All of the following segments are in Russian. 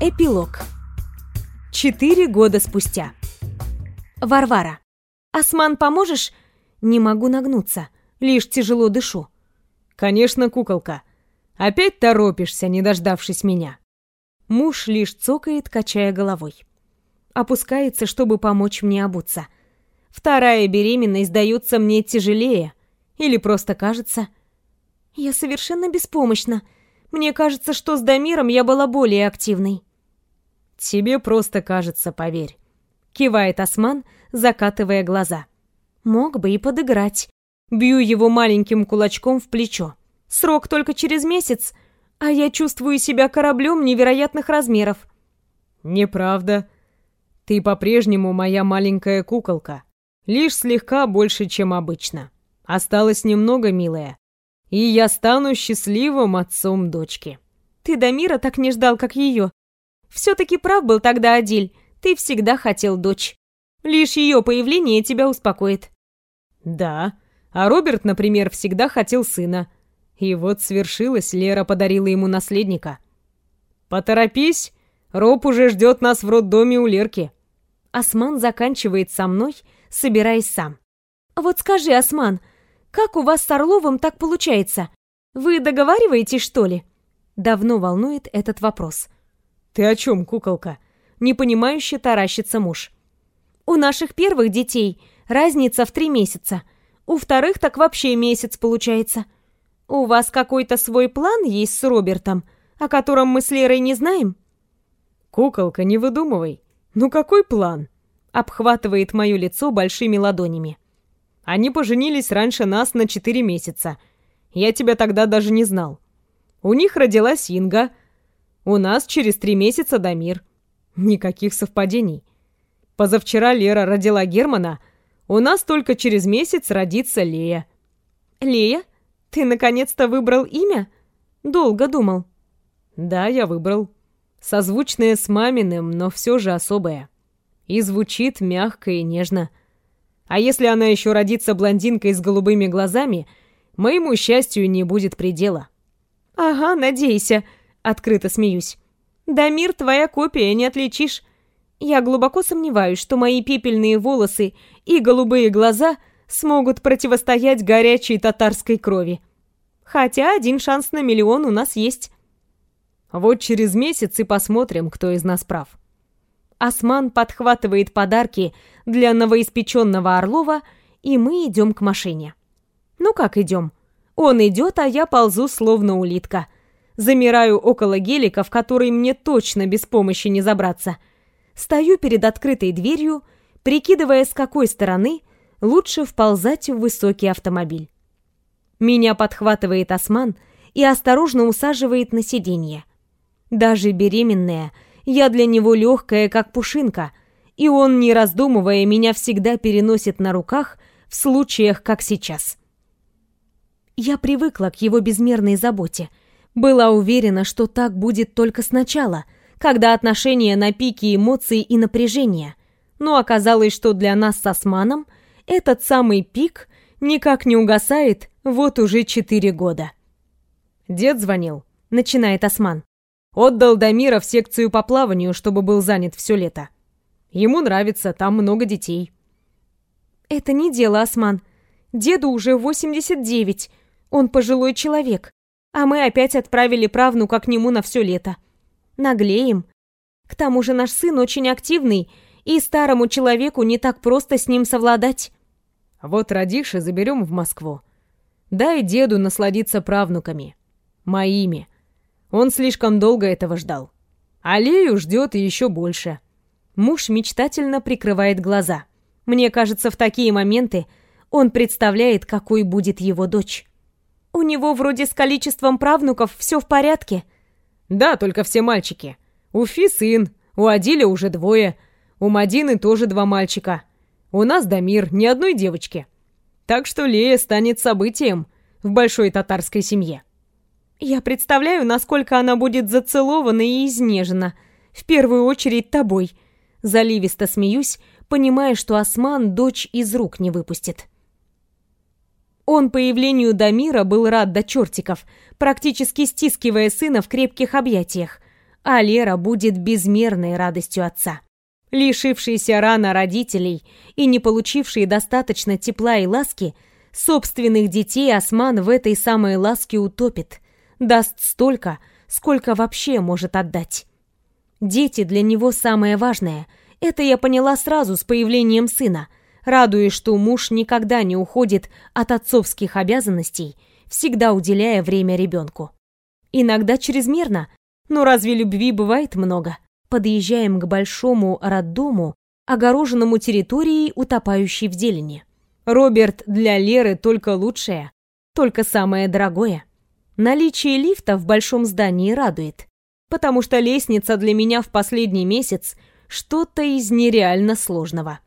Эпилог. Четыре года спустя. Варвара. «Осман, поможешь?» Не могу нагнуться, лишь тяжело дышу. «Конечно, куколка. Опять торопишься, не дождавшись меня». Муж лишь цокает, качая головой. Опускается, чтобы помочь мне обуться. Вторая беременность дается мне тяжелее. Или просто кажется. Я совершенно беспомощна. Мне кажется, что с Дамиром я была более активной. «Тебе просто кажется, поверь», — кивает Осман, закатывая глаза. «Мог бы и подыграть». Бью его маленьким кулачком в плечо. Срок только через месяц, а я чувствую себя кораблем невероятных размеров. «Неправда. Ты по-прежнему моя маленькая куколка. Лишь слегка больше, чем обычно. Осталось немного, милая. И я стану счастливым отцом дочки». «Ты до мира так не ждал, как ее. Все-таки прав был тогда Адиль. Ты всегда хотел дочь. Лишь ее появление тебя успокоит. Да. А Роберт, например, всегда хотел сына. И вот свершилось, Лера подарила ему наследника. Поторопись, Роб уже ждет нас в роддоме у Лерки. Осман заканчивает со мной, собираясь сам. Вот скажи, Осман, как у вас с Орловым так получается? Вы договариваетесь, что ли? Давно волнует этот вопрос. «Ты о чем, куколка?» Непонимающе таращится муж. «У наших первых детей разница в три месяца. У вторых так вообще месяц получается. У вас какой-то свой план есть с Робертом, о котором мы с Лерой не знаем?» «Куколка, не выдумывай. Ну какой план?» Обхватывает мое лицо большими ладонями. «Они поженились раньше нас на четыре месяца. Я тебя тогда даже не знал. У них родилась Инга, у нас через три месяца Дамир. Никаких совпадений. Позавчера Лера родила Германа, у нас только через месяц родится Лея. Лея? Ты наконец-то выбрал имя? Долго думал. Да, я выбрал. Созвучное с маминым, но все же особое. И звучит мягко и нежно. А если она еще родится блондинкой с голубыми глазами, моему счастью не будет предела. Ага, надейся. Открыто смеюсь. «Дамир, твоя копия, не отличишь. Я глубоко сомневаюсь, что мои пепельные волосы и голубые глаза смогут противостоять горячей татарской крови. Хотя один шанс на миллион у нас есть». «Вот через месяц и посмотрим, кто из нас прав». Осман подхватывает подарки для новоиспеченного Орлова, и мы идем к машине. Ну как идем? Он идет, а я ползу, словно улитка – Замираю около гелика, в который мне точно без помощи не забраться. Стою перед открытой дверью, прикидывая, с какой стороны лучше вползать в высокий автомобиль. Меня подхватывает осман и осторожно усаживает на сиденье. Даже беременная, я для него легкая, как пушинка, и он, не раздумывая, меня всегда переносит на руках в случаях, как сейчас. Я привыкла к его безмерной заботе — была уверена, что так будет только сначала, когда отношения на пике эмоций и напряжения. Но оказалось, что для нас с Османом этот самый пик никак не угасает вот уже четыре года. «Дед звонил», — начинает Осман. «Отдал Дамира в секцию по плаванию, чтобы был занят все лето. Ему нравится, там много детей». «Это не дело, Осман. Деду уже 89. Он пожилой человек. А мы опять отправили правнука к нему на все лето. Наглеем. К тому же наш сын очень активный, и старому человеку не так просто с ним совладать. Вот родишь и заберем в Москву. Дай деду насладиться правнуками. Моими. Он слишком долго этого ждал. Алею ждет еще больше. Муж мечтательно прикрывает глаза. Мне кажется, в такие моменты он представляет, какой будет его дочь. У него вроде с количеством правнуков все в порядке. Да, только все мальчики. У Фи сын, у Адиля уже двое, у Мадины тоже два мальчика. У нас Дамир, ни одной девочки. Так что Лея станет событием в большой татарской семье. Я представляю, насколько она будет зацелована и изнежена. В первую очередь тобой. Заливисто смеюсь, понимая, что Осман дочь из рук не выпустит. Он появлению Дамира был рад до чертиков, практически стискивая сына в крепких объятиях. а Лера будет безмерной радостью отца. Лишившийся рано родителей и не получивший достаточно тепла и ласки, собственных детей Осман в этой самой ласке утопит, даст столько, сколько вообще может отдать. Дети для него самое важное. Это я поняла сразу с появлением сына, радуясь, что муж никогда не уходит от отцовских обязанностей, всегда уделяя время ребенку. Иногда чрезмерно, но разве любви бывает много? Подъезжаем к большому роддому, огороженному территорией, утопающей в зелени. Роберт для Леры только лучшее, только самое дорогое. Наличие лифта в большом здании радует, потому что лестница для меня в последний месяц что-то из нереально сложного.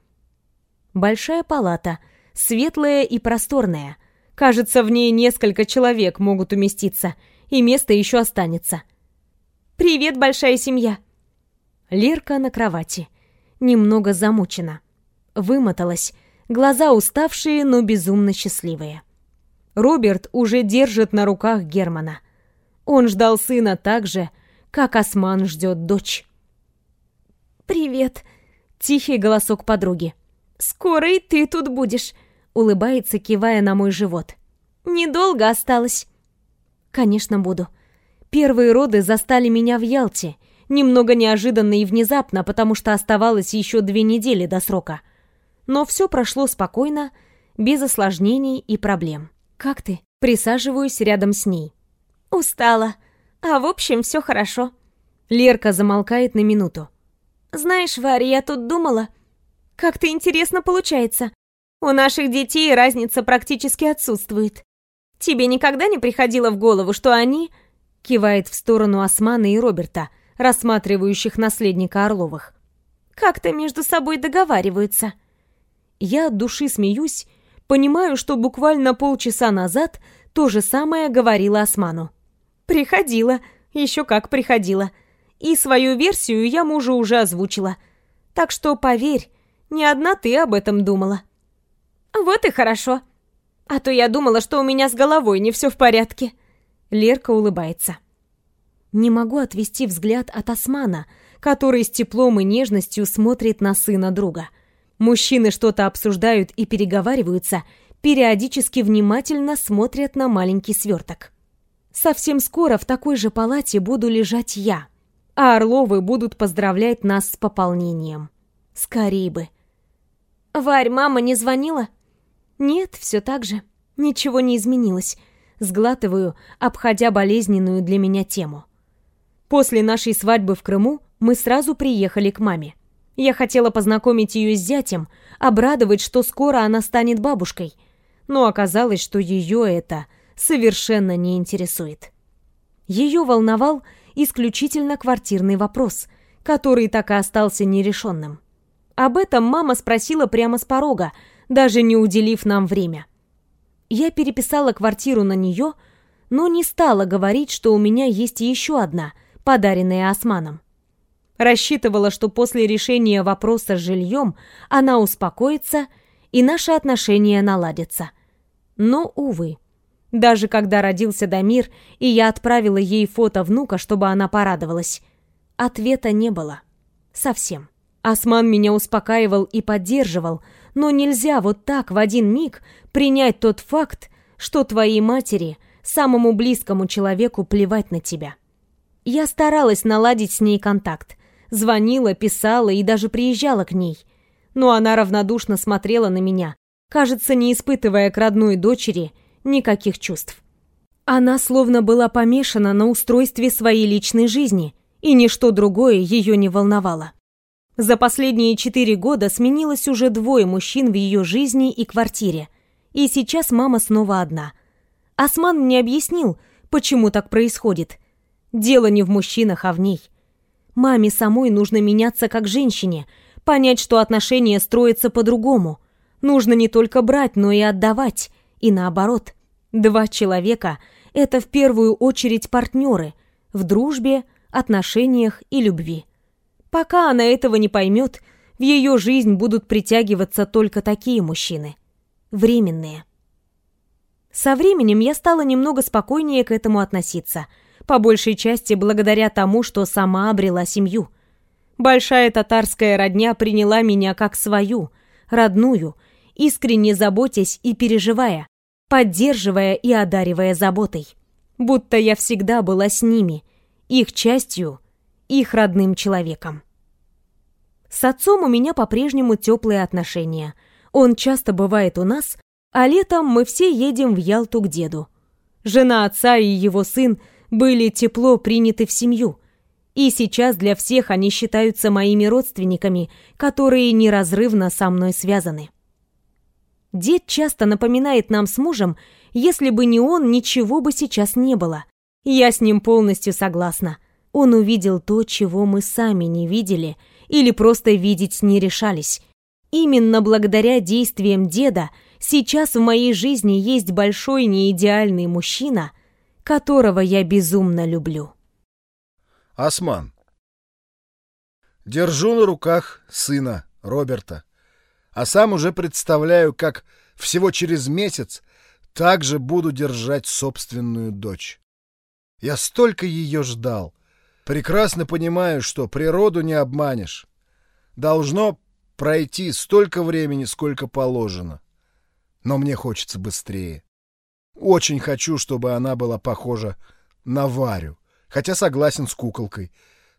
Большая палата, светлая и просторная. Кажется, в ней несколько человек могут уместиться, и место еще останется. «Привет, большая семья!» Лерка на кровати. Немного замучена. Вымоталась. Глаза уставшие, но безумно счастливые. Роберт уже держит на руках Германа. Он ждал сына так же, как Осман ждет дочь. «Привет!» — тихий голосок подруги. «Скоро и ты тут будешь!» — улыбается, кивая на мой живот. «Недолго осталось!» «Конечно, буду!» Первые роды застали меня в Ялте, немного неожиданно и внезапно, потому что оставалось еще две недели до срока. Но все прошло спокойно, без осложнений и проблем. «Как ты?» Присаживаюсь рядом с ней. «Устала. А в общем, все хорошо». Лерка замолкает на минуту. «Знаешь, Варя, я тут думала. Как-то интересно получается. У наших детей разница практически отсутствует. Тебе никогда не приходило в голову, что они Кивает в сторону Османа и Роберта, рассматривающих наследника Орловых. «Как-то между собой договариваются». Я от души смеюсь, понимаю, что буквально полчаса назад то же самое говорила Осману. «Приходила, еще как приходила. И свою версию я мужу уже озвучила. Так что поверь, не одна ты об этом думала». «Вот и хорошо. А то я думала, что у меня с головой не все в порядке». Лерка улыбается. Не могу отвести взгляд от Османа, который с теплом и нежностью смотрит на сына друга. Мужчины что-то обсуждают и переговариваются, периодически внимательно смотрят на маленький сверток. Совсем скоро в такой же палате буду лежать я, а Орловы будут поздравлять нас с пополнением. Скорей бы. «Варь, мама не звонила?» «Нет, все так же. Ничего не изменилось сглатываю, обходя болезненную для меня тему. После нашей свадьбы в Крыму мы сразу приехали к маме. Я хотела познакомить ее с зятем, обрадовать, что скоро она станет бабушкой, но оказалось, что ее это совершенно не интересует. Ее волновал исключительно квартирный вопрос, который так и остался нерешенным. Об этом мама спросила прямо с порога, даже не уделив нам время. Я переписала квартиру на нее, но не стала говорить, что у меня есть еще одна, подаренная Османом. Рассчитывала, что после решения вопроса с жильем она успокоится и наши отношения наладятся. Но, увы. Даже когда родился Дамир, и я отправила ей фото внука, чтобы она порадовалась, ответа не было. Совсем. Осман меня успокаивал и поддерживал, но нельзя вот так в один миг принять тот факт, что твоей матери, самому близкому человеку, плевать на тебя. Я старалась наладить с ней контакт, звонила, писала и даже приезжала к ней, но она равнодушно смотрела на меня, кажется, не испытывая к родной дочери никаких чувств. Она словно была помешана на устройстве своей личной жизни, и ничто другое ее не волновало. За последние четыре года сменилось уже двое мужчин в ее жизни и квартире, и сейчас мама снова одна. Осман мне объяснил, почему так происходит. Дело не в мужчинах, а в ней. Маме самой нужно меняться как женщине, понять, что отношения строятся по-другому. Нужно не только брать, но и отдавать, и наоборот. Два человека — это в первую очередь партнеры в дружбе, отношениях и любви. Пока она этого не поймет, в ее жизнь будут притягиваться только такие мужчины. Временные. Со временем я стала немного спокойнее к этому относиться. по большей части благодаря тому, что сама обрела семью. Большая татарская родня приняла меня как свою, родную, искренне заботясь и переживая, поддерживая и одаривая заботой. Будто я всегда была с ними, их частью, их родным человеком. С отцом у меня по-прежнему теплые отношения. Он часто бывает у нас, а летом мы все едем в Ялту к деду. Жена отца и его сын были тепло приняты в семью, и сейчас для всех они считаются моими родственниками, которые неразрывно со мной связаны. Дед часто напоминает нам с мужем, если бы не он, ничего бы сейчас не было. Я с ним полностью согласна. Он увидел то, чего мы сами не видели или просто видеть не решались. Именно благодаря действиям деда сейчас в моей жизни есть большой неидеальный мужчина, которого я безумно люблю. Осман. Держу на руках сына, Роберта, а сам уже представляю, как всего через месяц также буду держать собственную дочь. Я столько ее ждал. Прекрасно понимаю, что природу не обманешь. Должно пройти столько времени, сколько положено. Но мне хочется быстрее. Очень хочу, чтобы она была похожа на Варю хотя согласен с куколкой.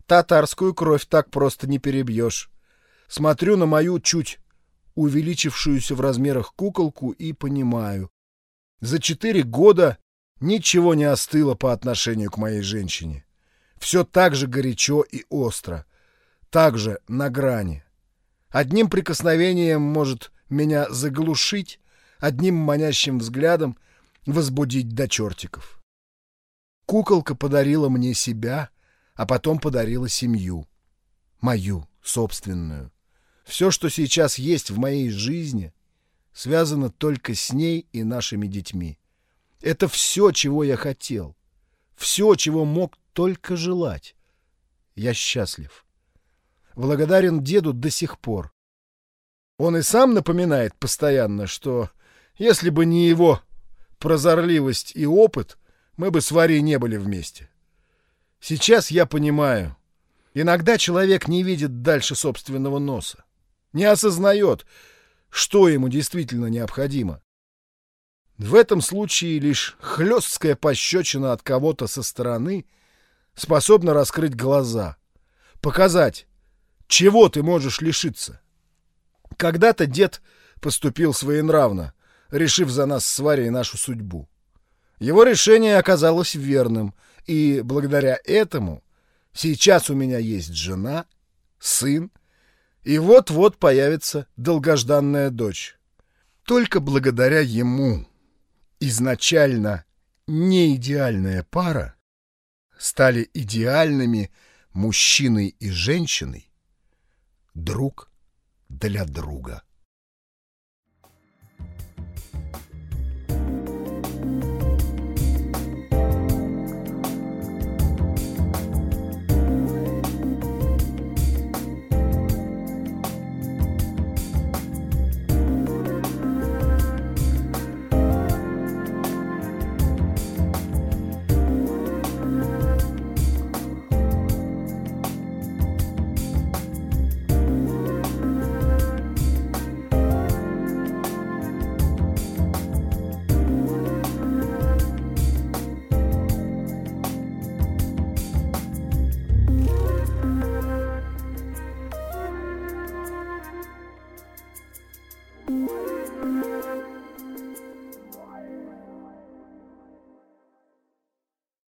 Татарскую кровь так просто не перебьешь. Смотрю на мою чуть увеличившуюся в размерах куколку и понимаю. За четыре года ничего не остыло по отношению к моей женщине. Все так же горячо и остро. Так же на грани. Одним прикосновением может меня заглушить, одним манящим взглядом возбудить до чертиков. Куколка подарила мне себя, а потом подарила семью. Мою, собственную. Все, что сейчас есть в моей жизни, связано только с ней и нашими детьми. Это все, чего я хотел. Все, чего мог только желать. Я счастлив. Благодарен деду до сих пор. Он и сам напоминает постоянно, что если бы не его прозорливость и опыт, мы бы с Варей не были вместе. Сейчас я понимаю. Иногда человек не видит дальше собственного носа. Не осознает, что ему действительно необходимо. В этом случае лишь хлесткая пощечина от кого-то со стороны способна раскрыть глаза, показать, чего ты можешь лишиться. Когда-то дед поступил своенравно, решив за нас с Варей нашу судьбу. Его решение оказалось верным, и благодаря этому сейчас у меня есть жена, сын, и вот-вот появится долгожданная дочь. Только благодаря ему изначально неидеальная пара стали идеальными мужчиной и женщиной друг для друга.